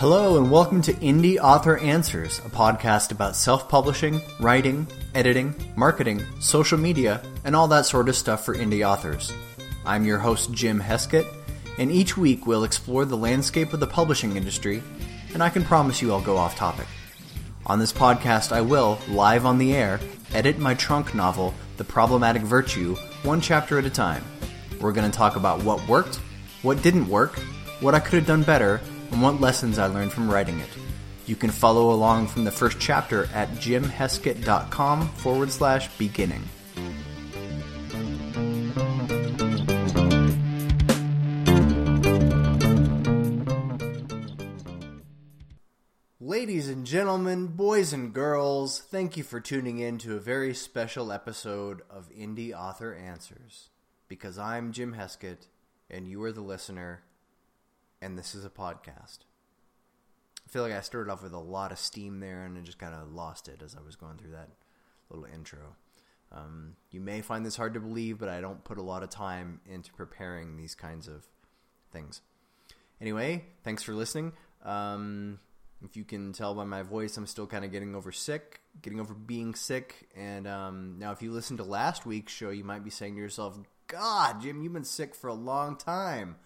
Hello, and welcome to Indie Author Answers, a podcast about self publishing, writing, editing, marketing, social media, and all that sort of stuff for indie authors. I'm your host, Jim Heskett, and each week we'll explore the landscape of the publishing industry, and I can promise you I'll go off topic. On this podcast, I will, live on the air, edit my trunk novel, The Problematic Virtue, one chapter at a time. We're going to talk about what worked, what didn't work, what I could have done better, and what lessons I learned from writing it. You can follow along from the first chapter at jimheskett.com forward slash beginning. Ladies and gentlemen, boys and girls, thank you for tuning in to a very special episode of Indie Author Answers. Because I'm Jim Heskett, and you are the listener, and this is a podcast. I feel like I started off with a lot of steam there, and I just kind of lost it as I was going through that little intro. Um, you may find this hard to believe, but I don't put a lot of time into preparing these kinds of things. Anyway, thanks for listening. Um, if you can tell by my voice, I'm still kind of getting over sick, getting over being sick. And um, now, if you listened to last week's show, you might be saying to yourself, God, Jim, you've been sick for a long time.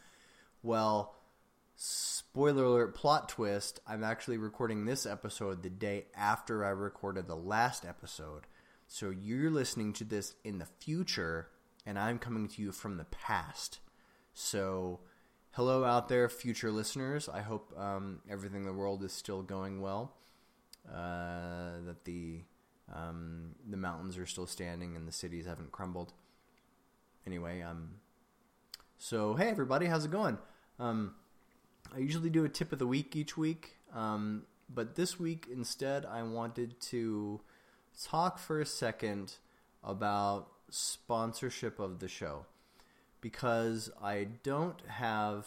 Well, spoiler alert, plot twist, I'm actually recording this episode the day after I recorded the last episode. So you're listening to this in the future, and I'm coming to you from the past. So hello out there, future listeners. I hope um, everything in the world is still going well. Uh, that the um, the mountains are still standing and the cities haven't crumbled. Anyway, um, so hey everybody, how's it going? Um, I usually do a tip of the week each week, um, but this week instead I wanted to talk for a second about sponsorship of the show because I don't have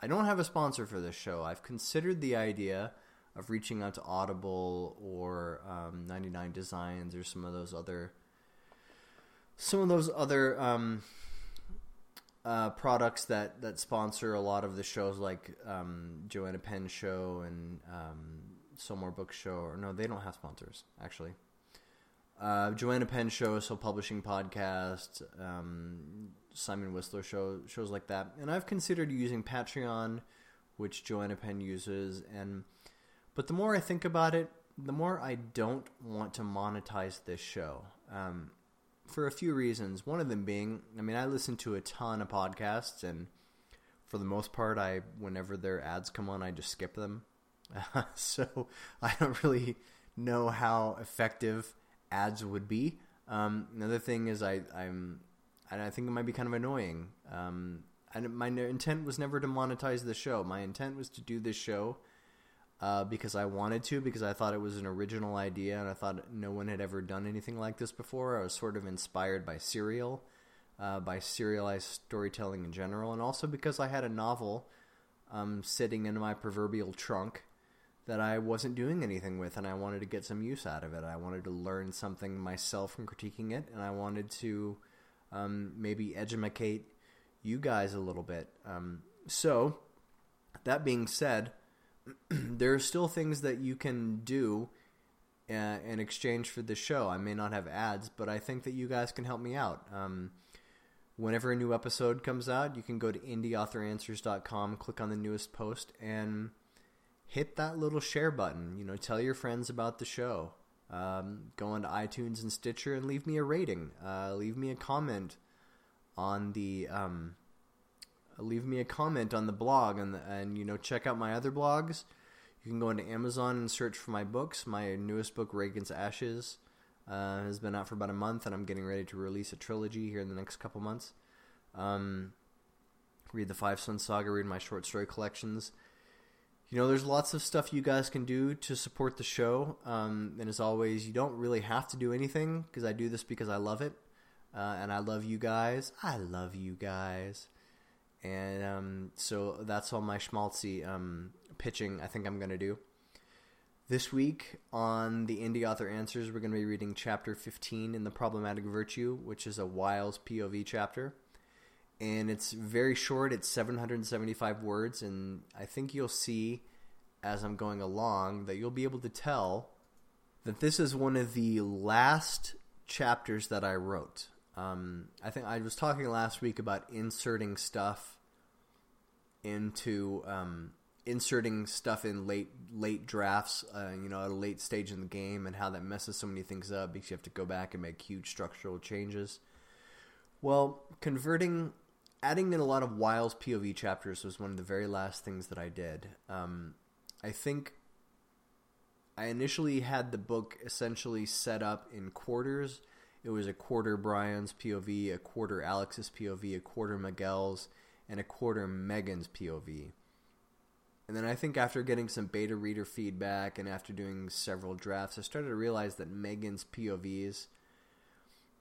I don't have a sponsor for this show. I've considered the idea of reaching out to Audible or um, 99 Designs or some of those other some of those other um, uh, products that, that sponsor a lot of the shows, like um, Joanna Penn show and um, Sell More Books show. Or no, they don't have sponsors actually. Uh, Joanna Penn show, Self Publishing Podcast, um, Simon Whistler show, shows like that. And I've considered using Patreon, which Joanna Penn uses, and but the more I think about it, the more I don't want to monetize this show. Um, for a few reasons. One of them being, I mean, I listen to a ton of podcasts, and for the most part, I whenever their ads come on, I just skip them. so I don't really know how effective ads would be. Um, another thing is I, I'm, and I think it might be kind of annoying. Um, and my intent was never to monetize the show. My intent was to do this show uh, because I wanted to, because I thought it was an original idea, and I thought no one had ever done anything like this before. I was sort of inspired by Serial, uh, by serialized storytelling in general, and also because I had a novel um, sitting in my proverbial trunk that I wasn't doing anything with, and I wanted to get some use out of it. I wanted to learn something myself from critiquing it, and I wanted to um, maybe educate you guys a little bit. Um, so, that being said, there are still things that you can do uh, in exchange for the show. I may not have ads, but I think that you guys can help me out. Um, whenever a new episode comes out, you can go to indieauthoranswers.com, click on the newest post, and hit that little share button. You know, tell your friends about the show. Um, go onto iTunes and Stitcher and leave me a rating. Uh, leave me a comment on the um, leave me a comment on the blog and and you know check out my other blogs. You can go into Amazon and search for my books. My newest book, Reagan's Ashes, uh, has been out for about a month, and I'm getting ready to release a trilogy here in the next couple months. Um, read the Five Sun Saga, read my short story collections. You know, there's lots of stuff you guys can do to support the show. Um, and as always, you don't really have to do anything because I do this because I love it. Uh, and I love you guys. I love you guys. And um, so that's all my schmaltzy um, pitching I think I'm going to do. This week on the Indie Author Answers, we're going to be reading Chapter 15 in The Problematic Virtue, which is a Wiles POV chapter. And it's very short. It's 775 words, and I think you'll see as I'm going along that you'll be able to tell that this is one of the last chapters that I wrote. Um, I think I was talking last week about inserting stuff into um, inserting stuff in late late drafts, uh, you know, at a late stage in the game, and how that messes so many things up because you have to go back and make huge structural changes. Well, converting, adding in a lot of Wiles POV chapters was one of the very last things that I did. Um, I think I initially had the book essentially set up in quarters. It was a quarter Brian's POV, a quarter Alex's POV, a quarter Miguel's, and a quarter Megan's POV. And then I think after getting some beta reader feedback and after doing several drafts, I started to realize that Megan's POVs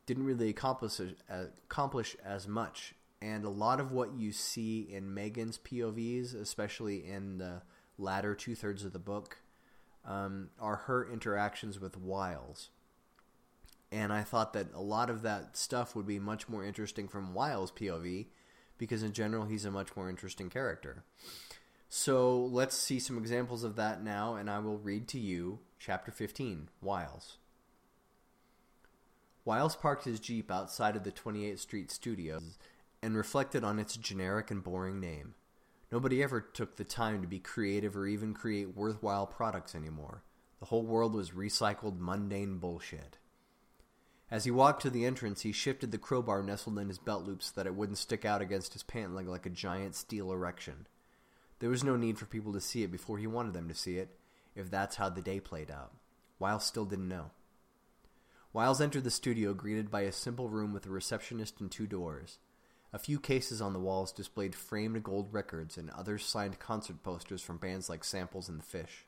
didn't really accomplish accomplish as much. And a lot of what you see in Megan's POVs, especially in the latter two thirds of the book, um, are her interactions with Wiles. And I thought that a lot of that stuff would be much more interesting from Wiles' POV, because in general he's a much more interesting character. So let's see some examples of that now, and I will read to you Chapter 15, Wiles. Wiles parked his Jeep outside of the 28th Street studios and reflected on its generic and boring name. Nobody ever took the time to be creative or even create worthwhile products anymore. The whole world was recycled, mundane bullshit. As he walked to the entrance, he shifted the crowbar nestled in his belt loop so that it wouldn't stick out against his pant leg like a giant steel erection. There was no need for people to see it before he wanted them to see it, if that's how the day played out. Wiles still didn't know. Wiles entered the studio greeted by a simple room with a receptionist and two doors. A few cases on the walls displayed framed gold records and others signed concert posters from bands like Samples and The Phish.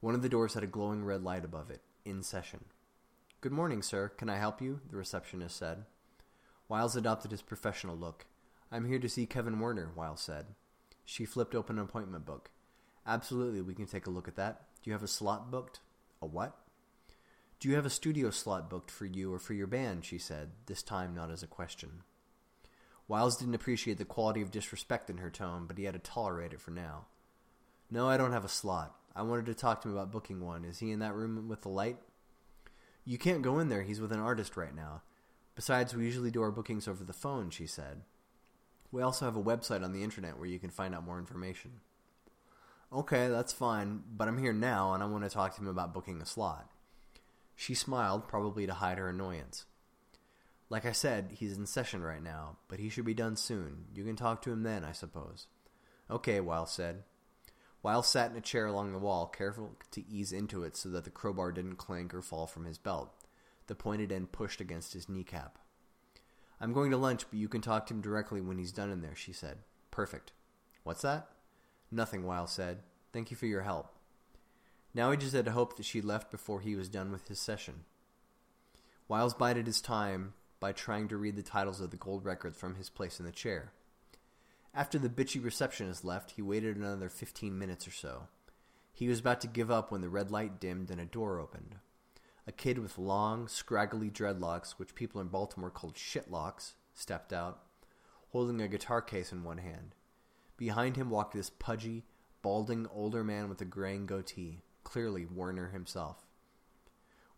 One of the doors had a glowing red light above it, in session. Good morning, sir. Can I help you? The receptionist said. Wiles adopted his professional look. I'm here to see Kevin Werner, Wiles said. She flipped open an appointment book. Absolutely, we can take a look at that. Do you have a slot booked? A what? Do you have a studio slot booked for you or for your band, she said, this time not as a question. Wiles didn't appreciate the quality of disrespect in her tone, but he had to tolerate it for now. No, I don't have a slot. I wanted to talk to him about booking one. Is he in that room with the light? You can't go in there. He's with an artist right now. Besides, we usually do our bookings over the phone, she said. We also have a website on the internet where you can find out more information. Okay, that's fine, but I'm here now and I want to talk to him about booking a slot. She smiled, probably to hide her annoyance. Like I said, he's in session right now, but he should be done soon. You can talk to him then, I suppose. Okay, Wiles said. Wiles sat in a chair along the wall, careful to ease into it so that the crowbar didn't clank or fall from his belt, the pointed end pushed against his kneecap. I'm going to lunch, but you can talk to him directly when he's done in there, she said. Perfect. What's that? Nothing, Wiles said. Thank you for your help. Now he just had to hope that she left before he was done with his session. Wiles bided his time by trying to read the titles of the gold records from his place in the chair. After the bitchy receptionist left, he waited another fifteen minutes or so. He was about to give up when the red light dimmed and a door opened. A kid with long, scraggly dreadlocks, which people in Baltimore called shitlocks, stepped out, holding a guitar case in one hand. Behind him walked this pudgy, balding older man with a graying goatee, clearly Werner himself.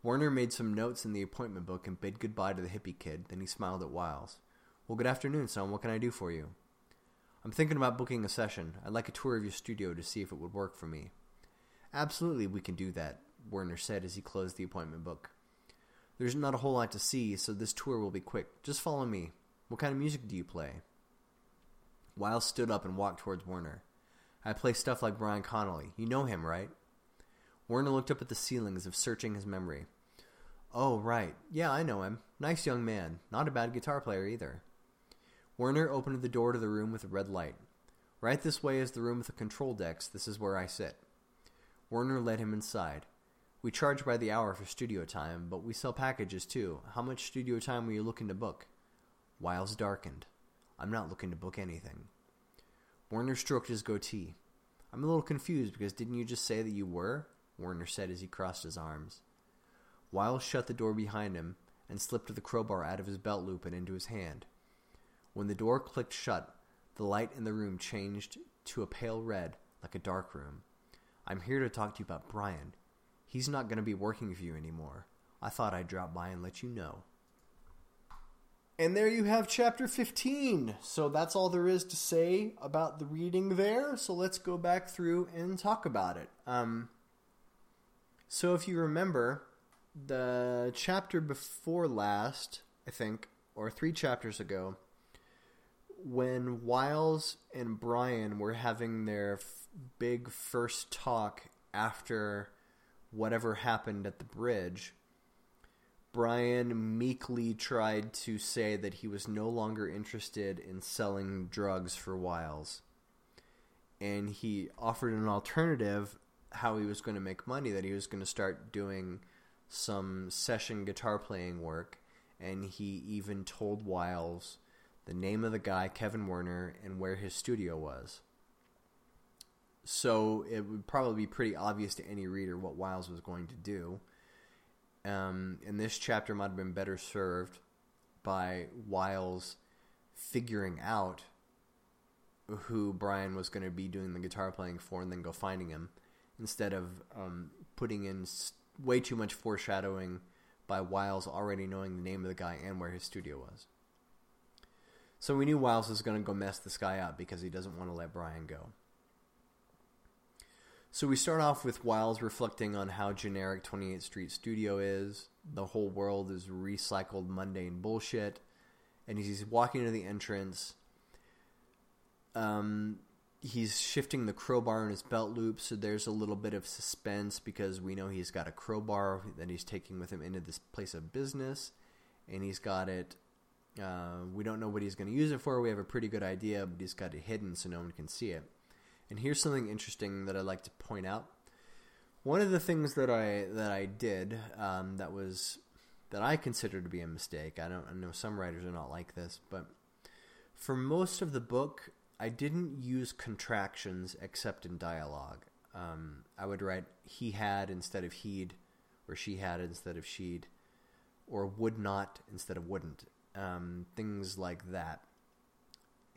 Werner made some notes in the appointment book and bid goodbye to the hippie kid, then he smiled at Wiles. Well, good afternoon, son. What can I do for you? I'm thinking about booking a session. I'd like a tour of your studio to see if it would work for me. Absolutely, we can do that. Werner said as he closed the appointment book. There's not a whole lot to see, so this tour will be quick. Just follow me. What kind of music do you play? Wiles stood up and walked towards Werner. I play stuff like Brian Connolly. You know him, right? Werner looked up at the ceiling as if searching his memory. Oh, right. Yeah, I know him. Nice young man. Not a bad guitar player either. Werner opened the door to the room with a red light. Right this way is the room with the control decks. This is where I sit. Werner led him inside. We charge by the hour for studio time, but we sell packages too. How much studio time were you looking to book? Wiles darkened. I'm not looking to book anything. Werner stroked his goatee. I'm a little confused because didn't you just say that you were? Werner said as he crossed his arms. Wiles shut the door behind him and slipped the crowbar out of his belt loop and into his hand. When the door clicked shut, the light in the room changed to a pale red, like a dark room. I'm here to talk to you about Brian. He's not going to be working for you anymore. I thought I'd drop by and let you know. And there you have chapter 15. So that's all there is to say about the reading there. So let's go back through and talk about it. Um, so if you remember, the chapter before last, I think, or three chapters ago, when Wiles and Brian were having their f- big first talk after whatever happened at the bridge, Brian meekly tried to say that he was no longer interested in selling drugs for Wiles. And he offered an alternative how he was going to make money, that he was going to start doing some session guitar playing work. And he even told Wiles the name of the guy, Kevin Werner, and where his studio was. So it would probably be pretty obvious to any reader what Wiles was going to do um, and this chapter might have been better served by Wiles figuring out who Brian was going to be doing the guitar playing for and then go finding him instead of um, putting in way too much foreshadowing by Wiles already knowing the name of the guy and where his studio was. So we knew Wiles was going to go mess this guy up because he doesn't want to let Brian go. So we start off with Wiles reflecting on how generic 28th Street Studio is. The whole world is recycled mundane bullshit. And he's walking to the entrance. Um, he's shifting the crowbar in his belt loop, so there's a little bit of suspense because we know he's got a crowbar that he's taking with him into this place of business. And he's got it uh, we don't know what he's going to use it for. We have a pretty good idea, but he's got it hidden so no one can see it. And here's something interesting that I'd like to point out. One of the things that I that I did um, that was that I consider to be a mistake. I don't I know some writers are not like this, but for most of the book, I didn't use contractions except in dialogue. Um, I would write he had instead of he'd, or she had instead of she'd, or would not instead of wouldn't. Um, things like that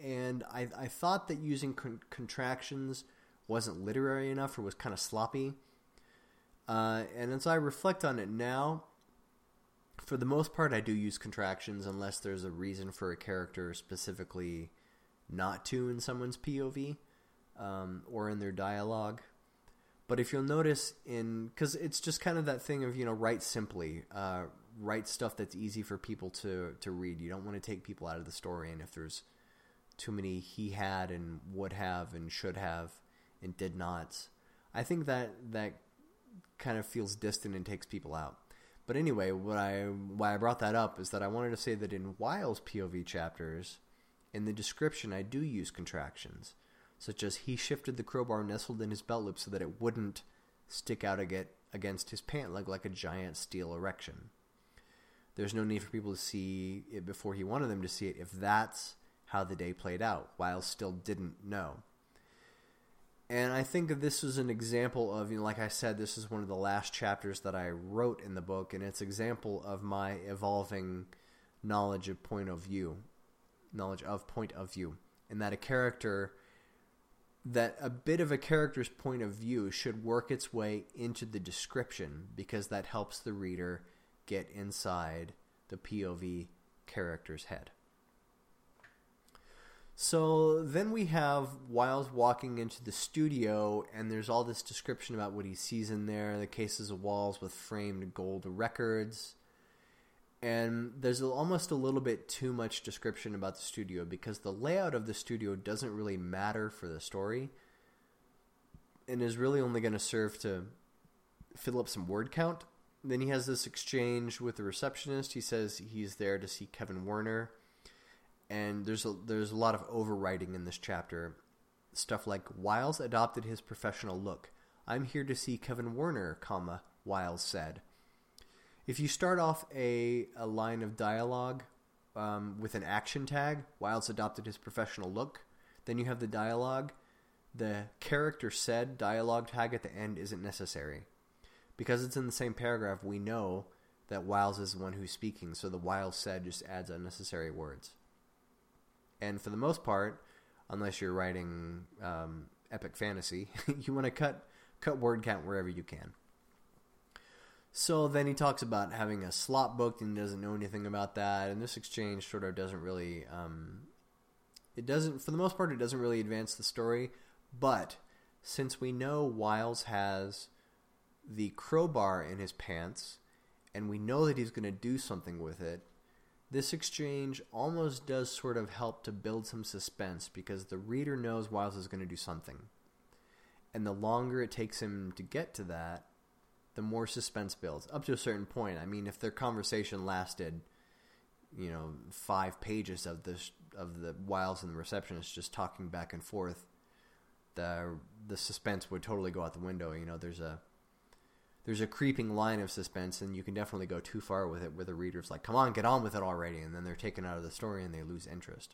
and I, I thought that using con contractions wasn't literary enough or was kind of sloppy. Uh, and as I reflect on it now, for the most part, I do use contractions unless there's a reason for a character specifically not to in someone's POV um, or in their dialogue. But if you'll notice in, because it's just kind of that thing of, you know, write simply, uh, write stuff that's easy for people to, to read. You don't want to take people out of the story, and if there's too many he had and would have and should have and did not, I think that that kind of feels distant and takes people out. But anyway, what I why I brought that up is that I wanted to say that in Wiles' POV chapters, in the description I do use contractions, such as he shifted the crowbar nestled in his belt loop so that it wouldn't stick out against his pant leg like a giant steel erection. There's no need for people to see it before he wanted them to see it if that's how the day played out, Wiles still didn't know. And I think this was an example of, you know, like I said, this is one of the last chapters that I wrote in the book, and it's example of my evolving knowledge of point of view, knowledge of point of view, and that a character, that a bit of a character's point of view should work its way into the description because that helps the reader get inside the POV character's head. So then we have Wiles walking into the studio, and there's all this description about what he sees in there, the cases of walls with framed gold records. And there's almost a little bit too much description about the studio because the layout of the studio doesn't really matter for the story and is really only going to serve to fill up some word count. Then he has this exchange with the receptionist. He says he's there to see Kevin Werner and there's a, there's a lot of overwriting in this chapter. Stuff like Wiles adopted his professional look. I'm here to see Kevin Werner, comma Wiles said. If you start off a a line of dialogue um, with an action tag, Wiles adopted his professional look, then you have the dialogue. The character said dialogue tag at the end isn't necessary. Because it's in the same paragraph, we know that Wiles is the one who's speaking, so the Wiles said just adds unnecessary words and for the most part, unless you're writing um, epic fantasy, you want to cut cut word count wherever you can. So then he talks about having a slot booked and doesn't know anything about that. And this exchange sort of doesn't really, um, it doesn't, for the most part, it doesn't really advance the story. But since we know Wiles has the crowbar in his pants, and we know that he's going to do something with it, this exchange almost does sort of help to build some suspense because the reader knows Wiles is going to do something. And the longer it takes him to get to that, the more suspense builds up to a certain point. I mean, if their conversation lasted, you know, five pages of this of the Wiles and the receptionist just talking back and forth, the the suspense would totally go out the window. You know, there's a there's a creeping line of suspense, and you can definitely go too far with it, where the reader's like, "Come on, get on with it already," and then they're taken out of the story and they lose interest.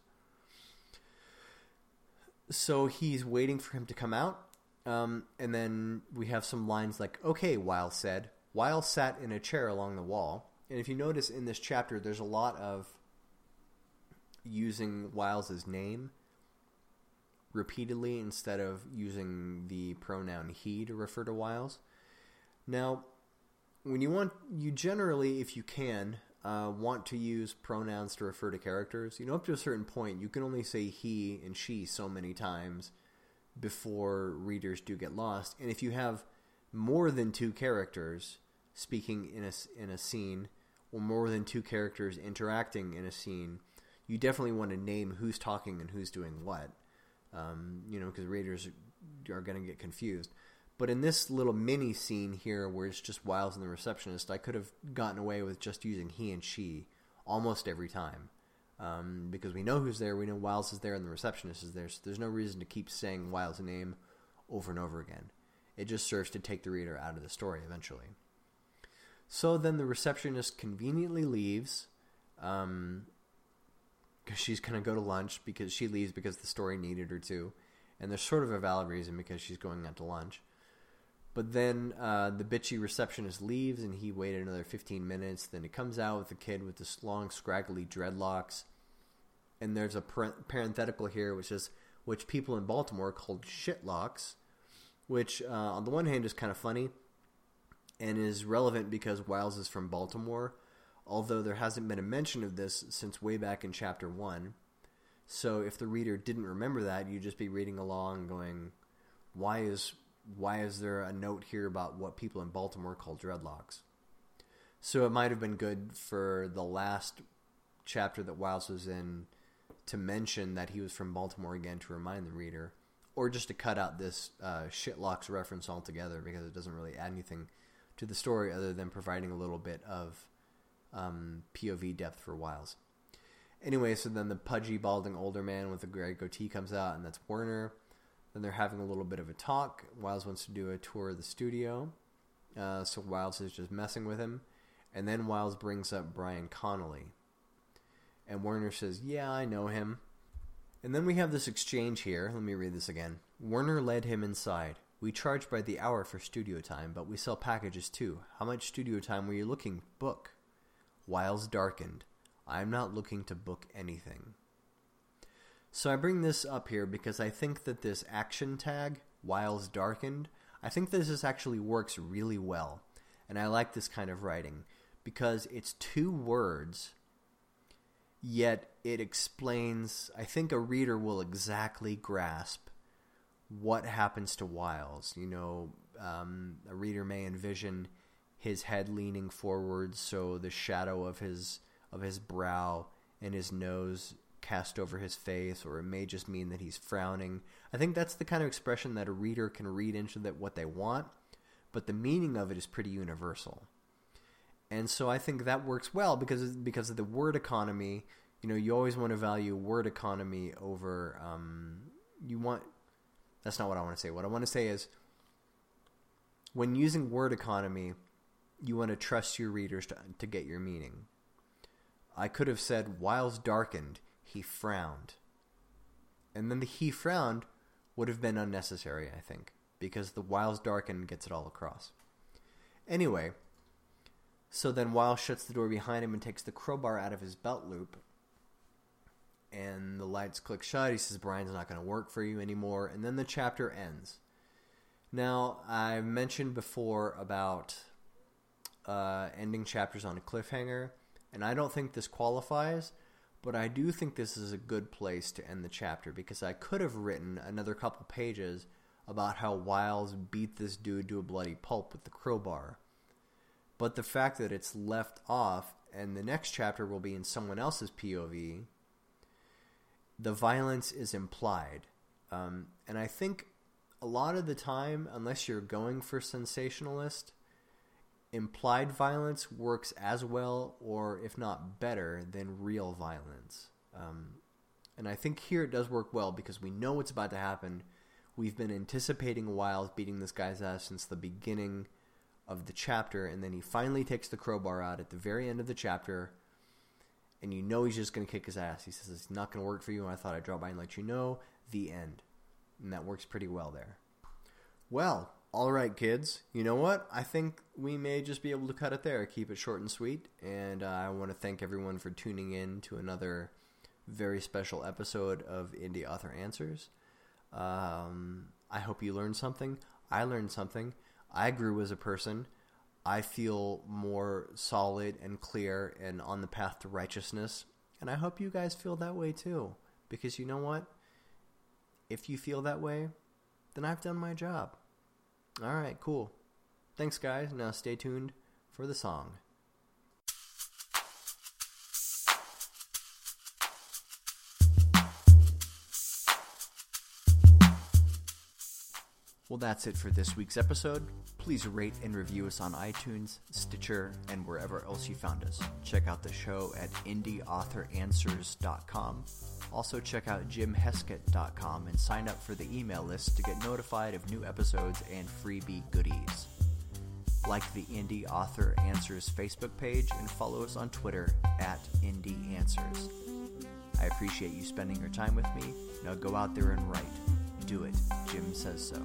So he's waiting for him to come out, um, and then we have some lines like, "Okay," Wiles said. Wiles sat in a chair along the wall, and if you notice in this chapter, there's a lot of using Wiles's name repeatedly instead of using the pronoun he to refer to Wiles. Now, when you want, you generally, if you can, uh, want to use pronouns to refer to characters. You know, up to a certain point, you can only say he and she so many times before readers do get lost. And if you have more than two characters speaking in a, in a scene, or more than two characters interacting in a scene, you definitely want to name who's talking and who's doing what. Um, you know, because readers are going to get confused. But in this little mini scene here where it's just Wiles and the receptionist, I could have gotten away with just using he and she almost every time. Um, because we know who's there, we know Wiles is there, and the receptionist is there, so there's no reason to keep saying Wiles' name over and over again. It just serves to take the reader out of the story eventually. So then the receptionist conveniently leaves, um, because she's going to go to lunch because she leaves because the story needed her to. And there's sort of a valid reason because she's going out to lunch. But then uh, the bitchy receptionist leaves and he waited another 15 minutes. Then it comes out with the kid with this long, scraggly dreadlocks. And there's a parenthetical here which is which people in Baltimore called shitlocks, which uh, on the one hand is kind of funny and is relevant because Wiles is from Baltimore, although there hasn't been a mention of this since way back in Chapter 1. So if the reader didn't remember that, you'd just be reading along going, why is why is there a note here about what people in Baltimore call dreadlocks? So it might have been good for the last chapter that Wiles was in to mention that he was from Baltimore again to remind the reader, or just to cut out this uh, shitlocks reference altogether because it doesn't really add anything to the story other than providing a little bit of um, POV depth for Wiles. Anyway, so then the pudgy, balding older man with the gray goatee comes out, and that's Werner. Then they're having a little bit of a talk. Wiles wants to do a tour of the studio, uh, so Wiles is just messing with him. And then Wiles brings up Brian Connolly. And Werner says, yeah, I know him. And then we have this exchange here. Let me read this again. Werner led him inside. We charge by the hour for studio time, but we sell packages too. How much studio time were you looking? Book. Wiles darkened. I'm not looking to book anything. So I bring this up here because I think that this action tag, Wiles Darkened, I think this actually works really well. And I like this kind of writing because it's two words, yet it explains, I think a reader will exactly grasp what happens to Wiles. You know, um, a reader may envision his head leaning forward so the shadow of his of his brow and his nose cast over his face or it may just mean that he's frowning. I think that's the kind of expression that a reader can read into that what they want, but the meaning of it is pretty universal. And so I think that works well because because of the word economy. You know, you always want to value word economy over um, you want that's not what I want to say. What I want to say is when using word economy, you want to trust your readers to, to get your meaning. I could have said, Wiles darkened, he frowned. And then the he frowned would have been unnecessary, I think, because the Wiles darkened gets it all across. Anyway, so then Wiles shuts the door behind him and takes the crowbar out of his belt loop. and the lights click shut. He says Brian's not going to work for you anymore, and then the chapter ends. Now, I mentioned before about uh, ending chapters on a cliffhanger, and I don't think this qualifies, but I do think this is a good place to end the chapter because I could have written another couple pages about how Wiles beat this dude to a bloody pulp with the crowbar. But the fact that it's left off and the next chapter will be in someone else's POV, the violence is implied. Um, and I think a lot of the time, unless you're going for sensationalist, implied violence works as well or if not better than real violence. Um, and I think here it does work well because we know what's about to happen. We've been anticipating Wiles beating this guy's ass since the beginning of the chapter, and then he finally takes the crowbar out at the very end of the chapter, and you know he's just going to kick his ass. He says, it's not going to work for you, and I thought I'd drop by and let you know. The end. And that works pretty well there. Well, all right, kids. You know what? I think we may just be able to cut it there, keep it short and sweet, and uh, I want to thank everyone for tuning in to another very special episode of Indie Author Answers. Um, I hope you learned something. I learned something. I grew as a person. I feel more solid and clear and on the path to righteousness. And I hope you guys feel that way too. Because you know what? If you feel that way, then I've done my job. All right, cool. Thanks, guys. Now stay tuned for the song. Well, that's it for this week's episode. Please rate and review us on iTunes, Stitcher, and wherever else you found us. Check out the show at indieauthoranswers.com. Also, check out jimheskett.com and sign up for the email list to get notified of new episodes and freebie goodies. Like the Indie Author Answers Facebook page and follow us on Twitter at Indie Answers. I appreciate you spending your time with me. Now go out there and write. Do it. Jim says so.